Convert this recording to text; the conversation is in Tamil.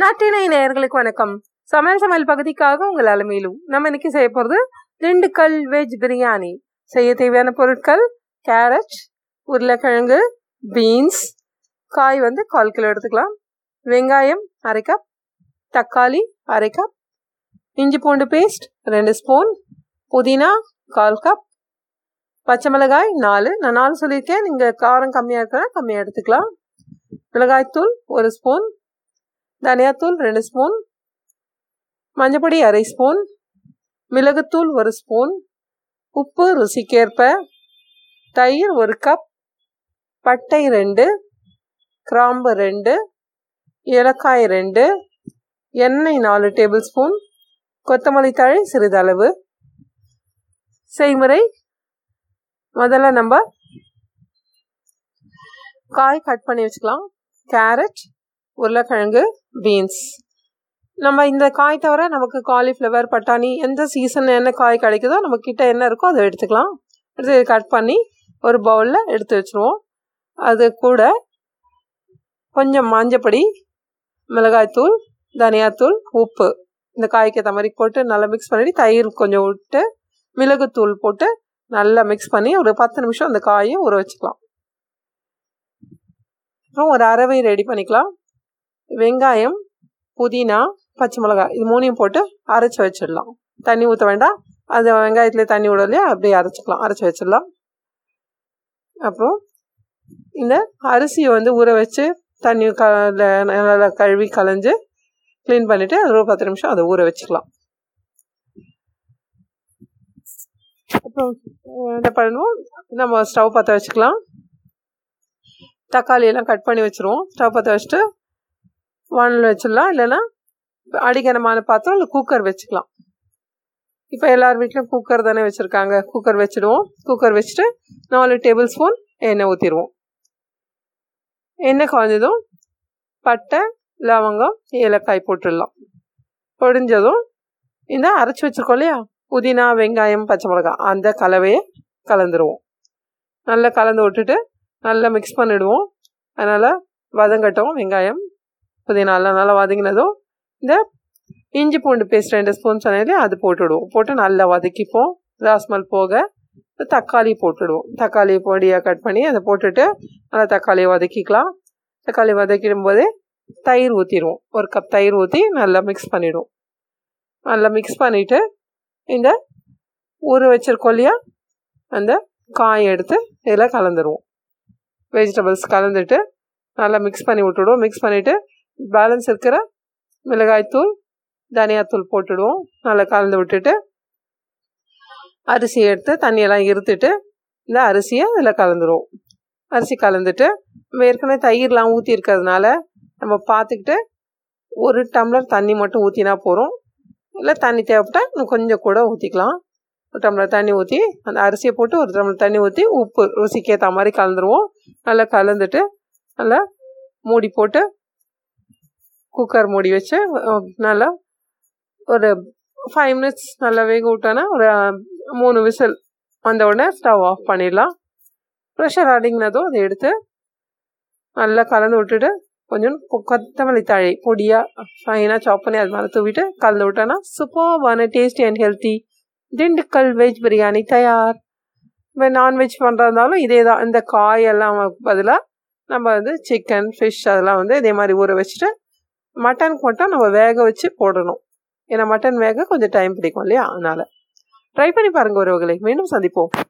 நாட்டினை நேயர்களுக்கு வணக்கம். சமையல் சமையல் பகுதிக்காக உங்கள் அலமையிலும் நம்ம இன்னைக்கு செய்ய போகிறது திண்டுக்கல் வெஜ் பிரியாணி. செய்ய தேவையான பொருட்கள் கேரட் உருளைக்கிழங்கு பீன்ஸ் காய் வந்து கால் கிலோ எடுத்துக்கலாம். வெங்காயம் அரை கப் தக்காளி அரை கப் இஞ்சி பூண்டு பேஸ்ட் ரெண்டு ஸ்பூன் புதினா கால் கப் பச்சை மிளகாய் நாலு. நான் நாலு சொல்லியிருக்கேன். நீங்கள் காரம் கம்மியாக இருக்கிறா கம்மியாக எடுத்துக்கலாம். மிளகாய்த்தூள் ஒரு ஸ்பூன் தனியாத்தூள் ரெண்டு ஸ்பூன் மஞ்சப்பொடி அரை ஸ்பூன் மிளகுத்தூள் ஒரு ஸ்பூன் உப்பு ருசிக்கேற்ப தயிர் ஒரு கப் பட்டை ரெண்டு கிராம்பு ரெண்டு ஏலக்காய் ரெண்டு எண்ணெய் நாலு டேபிள் ஸ்பூன் கொத்தமல்லி தழை சிறிதளவு. செய்முறை முதல்ல நம்ம காய் கட் பண்ணி வச்சுக்கலாம். கேரட் உருளைக்கிழங்கு பீன்ஸ் நம்ம இந்த காய் தவிர நமக்கு காலிஃப்ளவர் பட்டாணி எந்த சீசன் என்ன காய் கிடைக்குதோ நம்ம கிட்ட என்ன இருக்கோ அதை எடுத்துக்கலாம். எடுத்து கட் பண்ணி ஒரு பவுலில் எடுத்து வச்சுருவோம். அது கூட கொஞ்சம் மஞ்சப்பொடி மிளகாய்த்தூள் தனியாத்தூள் உப்பு. இந்த காய்க்கு ஏற்ற மாதிரி போட்டு நல்லா மிக்ஸ் பண்ணி தயிர் கொஞ்சம் விட்டு மிளகுத்தூள் போட்டு நல்லா மிக்ஸ் பண்ணி ஒரு பத்து நிமிஷம் அந்த காயை ஊற வச்சுக்கலாம். அப்புறம் ஒரு அரவை ரெடி பண்ணிக்கலாம். வெங்காயம் புதினா பச்சை மிளகாய் இது மூணையும் போட்டு அரைச்சி வச்சிடலாம். தண்ணி ஊற்ற வேண்டாம். அது வெங்காயத்துலேயே தண்ணி விடலையே அப்படியே அரைச்சிக்கலாம். அரைச்சி வச்சிடலாம். அப்புறம் இந்த அரிசியை வந்து ஊற வச்சு தண்ணி க நல்லா கழுவி கலைஞ்சு க்ளீன் பண்ணிவிட்டு அது ஒரு பத்து நிமிஷம் அதை ஊற வச்சுக்கலாம். அப்புறம் என்ன பண்ணுவோம் நம்ம ஸ்டவ் பற்ற வச்சுக்கலாம். தக்காளி எல்லாம் கட் பண்ணி வச்சுருவோம். ஸ்டவ் பற்ற வச்சுட்டு வானல் வச்சிடலாம். இல்லைன்னா அடிக்கனமான பாத்திரம் இல்லை குக்கர் வச்சுக்கலாம். இப்போ எல்லார் வீட்லையும் குக்கர் தானே வச்சுருக்காங்க. குக்கர் வச்சுடுவோம். குக்கர் வச்சுட்டு நாலு டேபிள் ஸ்பூன் எண்ணெய் ஊற்றிடுவோம் எண்ணெய் காய்ஞ்சதும் பட்டை லவங்கம் ஏலக்காய் போட்டுடலாம். பொடிஞ்சதும் இந்த அரைச்சி வச்சுருக்கோம் இல்லையா? புதினா வெங்காயம் பச்சை மிளகாய். அந்த கலவையை கலந்துருவோம். நல்லா கலந்து விட்டுட்டு நல்லா மிக்ஸ் பண்ணிவிடுவோம் அதனால் வதங்கட்டும் வெங்காயம் புதினாலாம் நல்லா வதங்கினதும் இந்த இஞ்சி பூண்டு பேஸ்ட் ரெண்டு ஸ்பூன் சொன்னாலே அது போட்டுவிடுவோம் போட்டு நல்லா வதக்கிப்போம். ராஸ்மல் போக தக்காளி போட்டுடுவோம். தக்காளி பொடியாக கட் பண்ணி அதை போட்டுட்டு நல்லா தக்காளியை வதக்கிக்கலாம். தக்காளி வதக்கிடும் போதே தயிர் ஊற்றிடுவோம் ஒரு கப் தயிர் ஊற்றி நல்லா மிக்ஸ் பண்ணிவிடுவோம் நல்லா மிக்ஸ் பண்ணிவிட்டு இந்த ஊற வச்சிருக்கோம் இல்லையா? அந்த காய் எடுத்து இதில் கலந்துருவோம். வெஜிடபிள்ஸ் கலந்துட்டு நல்லா மிக்ஸ் பண்ணி விட்டுடுவோம். மிக்ஸ் பண்ணிவிட்டு பேலன்ஸ் இருக்கிற மிளகாய்த்தூள் தனியாத்தூள் போட்டுடுவோம். நல்லா கலந்து விட்டுட்டு அரிசியை எடுத்து தண்ணியெல்லாம் இருத்துட்டு இந்த அரிசியை இதில் கலந்துருவோம். அரிசி கலந்துட்டு ஏற்கனவே தயிர்லாம் ஊற்றி இருக்கிறதுனால நம்ம பார்த்துக்கிட்டு ஒரு டம்ளர் தண்ணி மட்டும் ஊற்றினா போகிறோம் இல்லை தண்ணி தேவைப்பட்டால் இன்னும் கொஞ்சம் கூட ஊற்றிக்கலாம் ஒரு டம்ளர் தண்ணி ஊற்றி அந்த அரிசியை போட்டு ஒரு டம்ளர் தண்ணி ஊற்றி உப்பு ருசிக்கு ஏற்ற மாதிரி கலந்துருவோம். நல்லா கலந்துட்டு நல்லா மூடி போட்டு குக்கர் மூடி வச்சு நல்லா ஒரு ஃபைவ் மினிட்ஸ் நல்லா வேக விட்டோன்னா ஒரு மூணு விசில் வந்த உடனே ஸ்டவ் ஆஃப் பண்ணிடலாம். ப்ரெஷர் அடங்கினதும் அதை எடுத்து நல்லா கலந்து விட்டுட்டு கொஞ்சம் கொத்தமல்லி தழை பொடியாக ஃபைனாக சாப் பண்ணி அது மேலே தூவிட்டு கலந்து விட்டோன்னா சூப்பர்வான tasty and healthy Dindigul veg biryani தயார். இப்போ நான்வெஜ் பண்ணுறதாலும் இதே தான் இந்த காயெல்லாம் பதிலாக நம்ம வந்து சிக்கன் ஃபிஷ் அதெல்லாம் வந்து இதே மாதிரி ஊற வச்சுட்டு மட்டனுக்கு மட்டும் நம்ம வேக வச்சு போடணும். ஏன்னா மட்டன் வேக கொஞ்சம் டைம் பிடிக்கும் இல்லையா? அதனால். ட்ரை பண்ணி பாருங்கள் ஒருவர்களை மீண்டும் சந்திப்போம்.